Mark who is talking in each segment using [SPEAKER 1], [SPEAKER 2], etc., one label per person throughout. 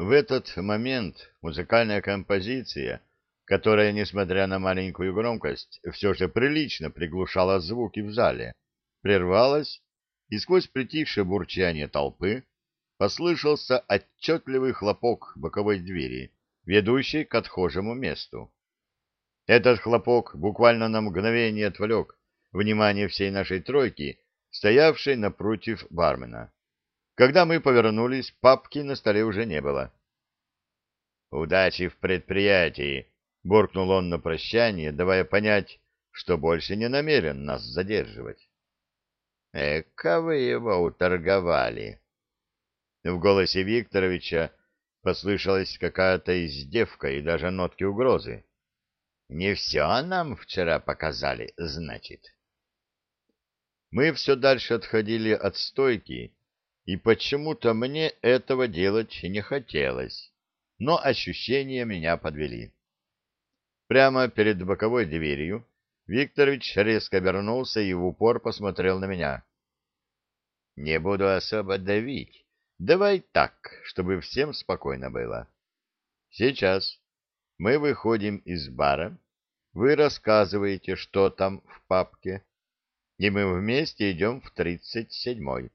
[SPEAKER 1] В этот момент музыкальная композиция, которая, несмотря на маленькую громкость, все же прилично приглушала звуки в зале, прервалась, и сквозь притихшее бурчание толпы послышался отчетливый хлопок боковой двери, ведущей к отхожему месту. Этот хлопок буквально на мгновение отвлек внимание всей нашей тройки, стоявшей напротив бармена. Когда мы повернулись, папки на столе уже не было. «Удачи в предприятии!» — буркнул он на прощание, давая понять, что больше не намерен нас задерживать. «Эка вы его уторговали!» В голосе Викторовича послышалась какая-то издевка и даже нотки угрозы. «Не все нам вчера показали, значит?» Мы все дальше отходили от стойки, и почему-то мне этого делать не хотелось, но ощущения меня подвели. Прямо перед боковой дверью Викторович резко обернулся и в упор посмотрел на меня. «Не буду особо давить. Давай так, чтобы всем спокойно было. Сейчас мы выходим из бара, вы рассказываете, что там в папке, и мы вместе идем в тридцать седьмой.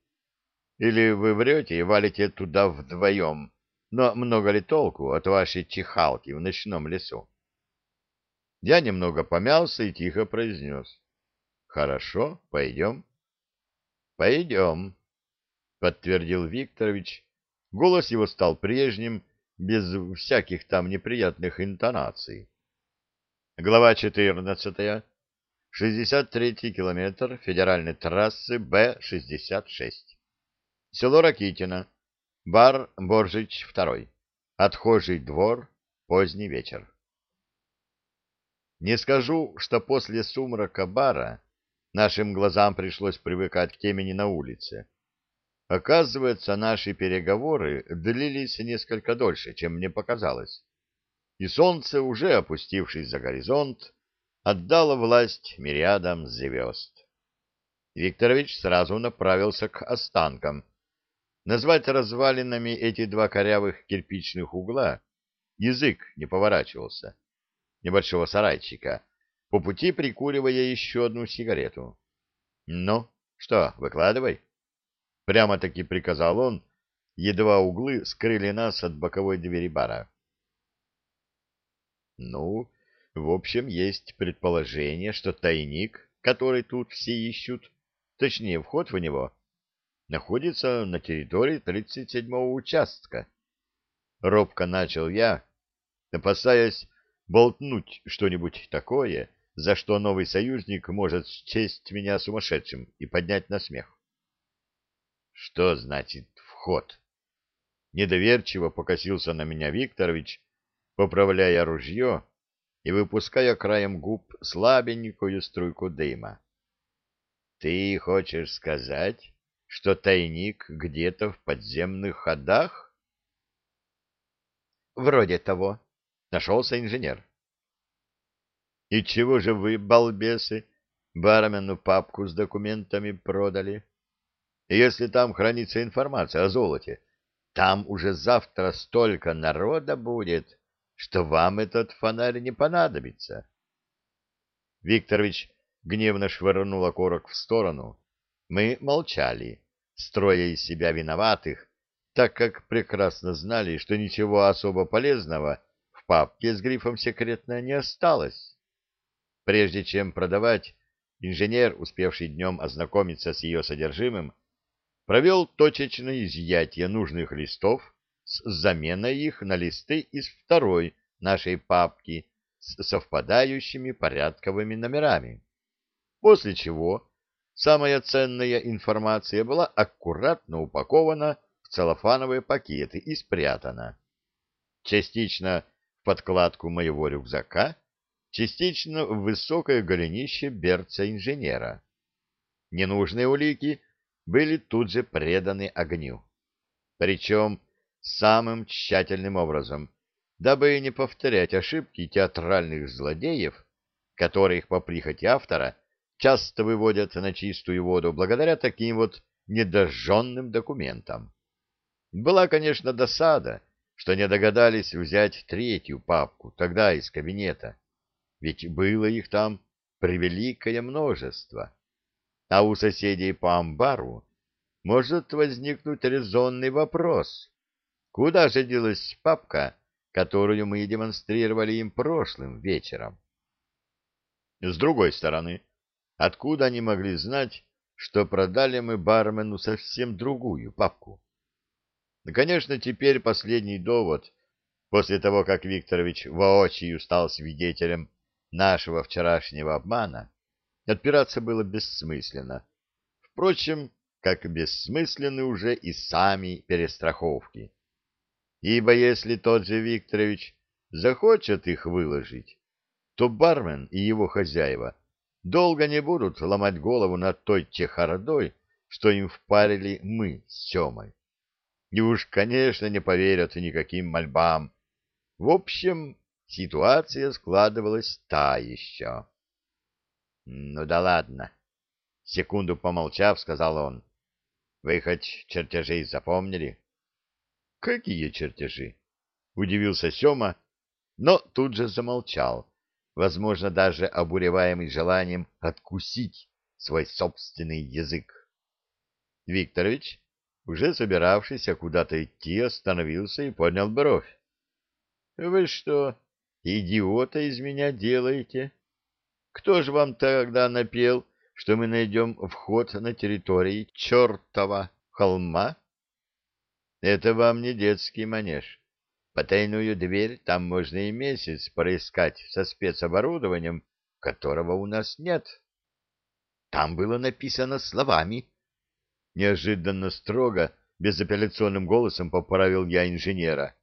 [SPEAKER 1] Или вы врете и валите туда вдвоем, но много ли толку от вашей чихалки в ночном лесу? Я немного помялся и тихо произнес. Хорошо, пойдем. Пойдем, подтвердил Викторович. Голос его стал прежним, без всяких там неприятных интонаций. Глава четырнадцатая. 63-й километр федеральной трассы Б-66. Село Ракитино. Бар Боржич II. Отхожий двор. Поздний вечер. Не скажу, что после сумрака бара нашим глазам пришлось привыкать к темени на улице. Оказывается, наши переговоры длились несколько дольше, чем мне показалось. И солнце, уже опустившись за горизонт, отдало власть мириадам звезд. Викторович сразу направился к останкам, Назвать развалинами эти два корявых кирпичных угла язык не поворачивался. Небольшого сарайчика, по пути прикуривая еще одну сигарету. — Ну, что, выкладывай? — прямо-таки приказал он, едва углы скрыли нас от боковой двери бара. — Ну, в общем, есть предположение, что тайник, который тут все ищут, точнее, вход в него — находится на территории 37-го участка. Робко начал я, опасаясь болтнуть что-нибудь такое, за что новый союзник может счесть меня сумасшедшим и поднять на смех. Что значит вход? Недоверчиво покосился на меня Викторович, поправляя ружье и выпуская краем губ слабенькую струйку дыма. Ты хочешь сказать, что тайник где-то в подземных ходах? Вроде того. Нашелся инженер. И чего же вы, балбесы, бармену папку с документами продали? Если там хранится информация о золоте, там уже завтра столько народа будет, что вам этот фонарь не понадобится. Викторович гневно швырнул окорок в сторону. Мы молчали строя из себя виноватых, так как прекрасно знали, что ничего особо полезного в папке с грифом «секретно» не осталось. Прежде чем продавать, инженер, успевший днем ознакомиться с ее содержимым, провел точечное изъятие нужных листов с заменой их на листы из второй нашей папки с совпадающими порядковыми номерами, после чего Самая ценная информация была аккуратно упакована в целлофановые пакеты и спрятана. Частично в подкладку моего рюкзака, частично в высокое голенище берца инженера. Ненужные улики были тут же преданы огню. Причем самым тщательным образом, дабы не повторять ошибки театральных злодеев, которых по прихоти автора часто выводят на чистую воду благодаря таким вот недожженным документам. Была, конечно, досада, что не догадались взять третью папку тогда из кабинета, ведь было их там превеликое множество. А у соседей по амбару может возникнуть резонный вопрос. Куда же делась папка, которую мы демонстрировали им прошлым вечером? С другой стороны, откуда они могли знать, что продали мы бармену совсем другую папку? Конечно, теперь последний довод, после того, как Викторович воочию стал свидетелем нашего вчерашнего обмана, отпираться было бессмысленно. Впрочем, как бессмысленны уже и сами перестраховки. Ибо если тот же Викторович захочет их выложить, то бармен и его хозяева долго не будут ломать голову над той чехардой, что им впарили мы с Семой. И уж, конечно, не поверят никаким мольбам. В общем, ситуация складывалась та еще. — Ну да ладно, — секунду помолчав, сказал он. — Вы хоть чертежей запомнили? — Какие чертежи? — удивился Сема, но тут же замолчал, возможно, даже обуреваемый желанием откусить свой собственный язык. Викторович, уже собиравшийся куда-то идти, остановился и поднял бровь. — Вы что, идиота из меня делаете? Кто же вам тогда напел, что мы найдем вход на территории чертова холма? Это вам не детский манеж. Потайную дверь там можно и месяц проискать со спецоборудованием, которого у нас нет. Там было написано словами. Неожиданно строго, безапелляционным голосом поправил я инженера.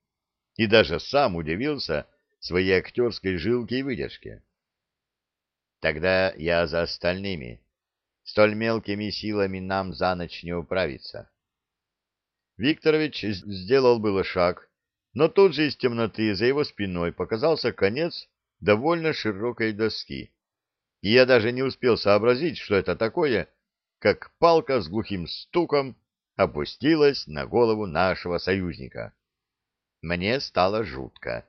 [SPEAKER 1] И даже сам удивился своей актерской жилке и выдержке. Тогда я за остальными. Столь мелкими силами нам за ночь не управиться. Викторович сделал было шаг, но тут же из темноты за его спиной показался конец довольно широкой доски. И я даже не успел сообразить, что это такое, как палка с глухим стуком опустилась на голову нашего союзника. Мне стало жутко.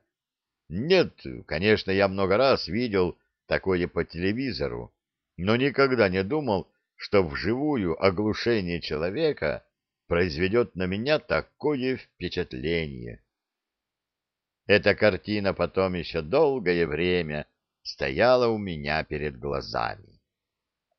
[SPEAKER 1] Нет, конечно, я много раз видел такое по телевизору, но никогда не думал, что вживую оглушение человека произведет на меня такое впечатление. Эта картина потом еще долгое время стояла у меня перед глазами.